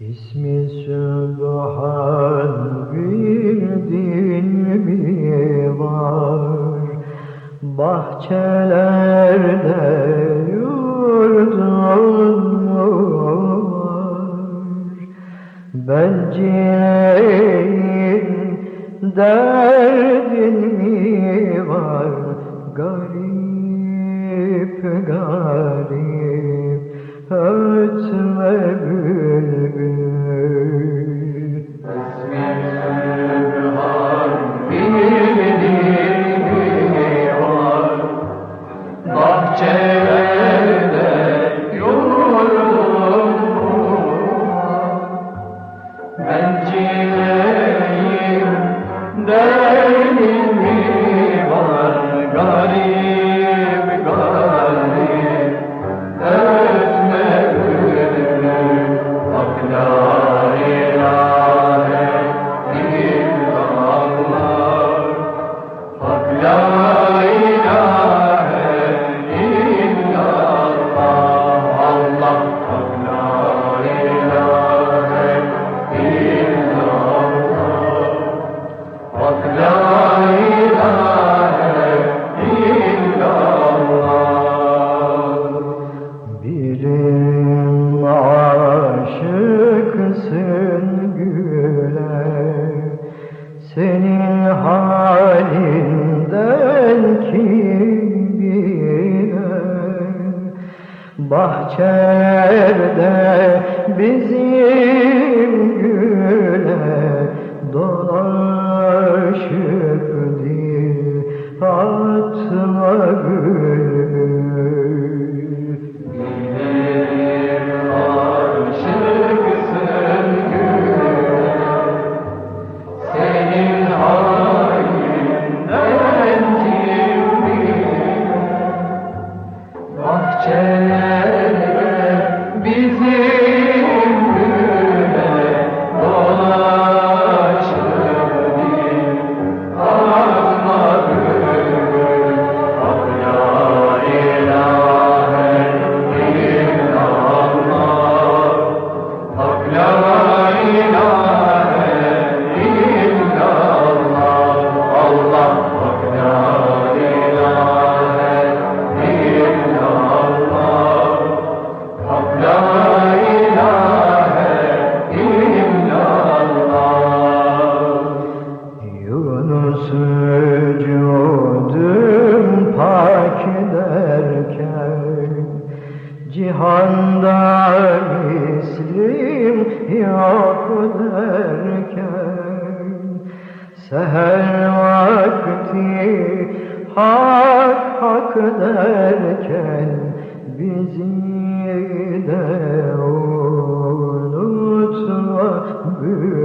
İsmi Sübhan bildin mi var? Bahçelerde yurdun mu var? Bencileyin derdin mi var? Garip garip ötme bülbül Bahçede bizim vücudum pak derken Cihanda mislim yok derken Seher vakti hak hak derken Bizi de unutma bülbül